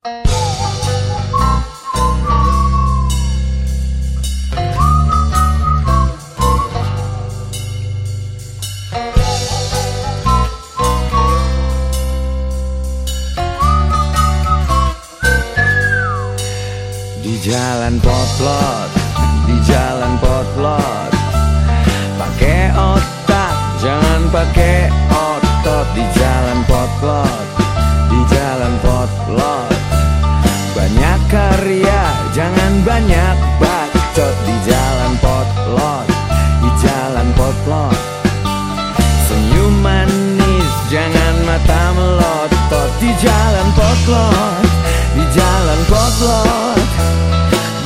Di jalan potlot, di jalan potlot. Pakai otak, jangan pakai otot. Di banyak bacot Di jalan potlot, di jalan potlot. Senyum manis, jangan mata melotot. Di jalan potlot, di jalan potlot.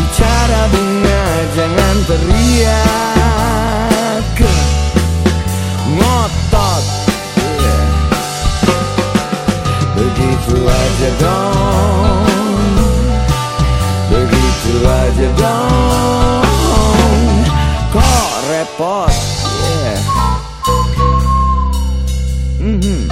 Bicara bunga, jangan teriak. Ngotot. Yeah. Begitu aja dong dong Kok repot yeah. Mhm.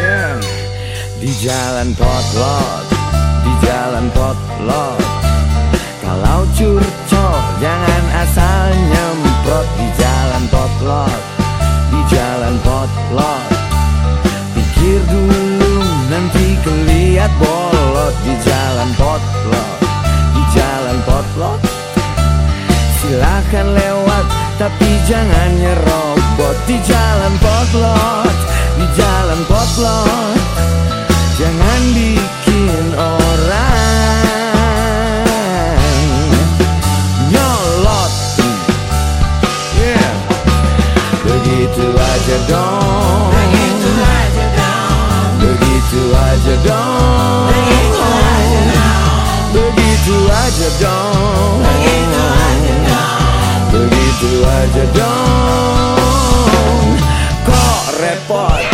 Yeah. Di jalan potlot, di jalan potlot Kalau curcol jalan potlot Pikir dulu nanti keliat bolot Di jalan potlot, di jalan potlot. Silahkan lewat tapi jangan nyerobot Di jalan potlot, di jalan potlot. Jangan bikin dong Begitu aja dong Begitu aja dong. Kok repot?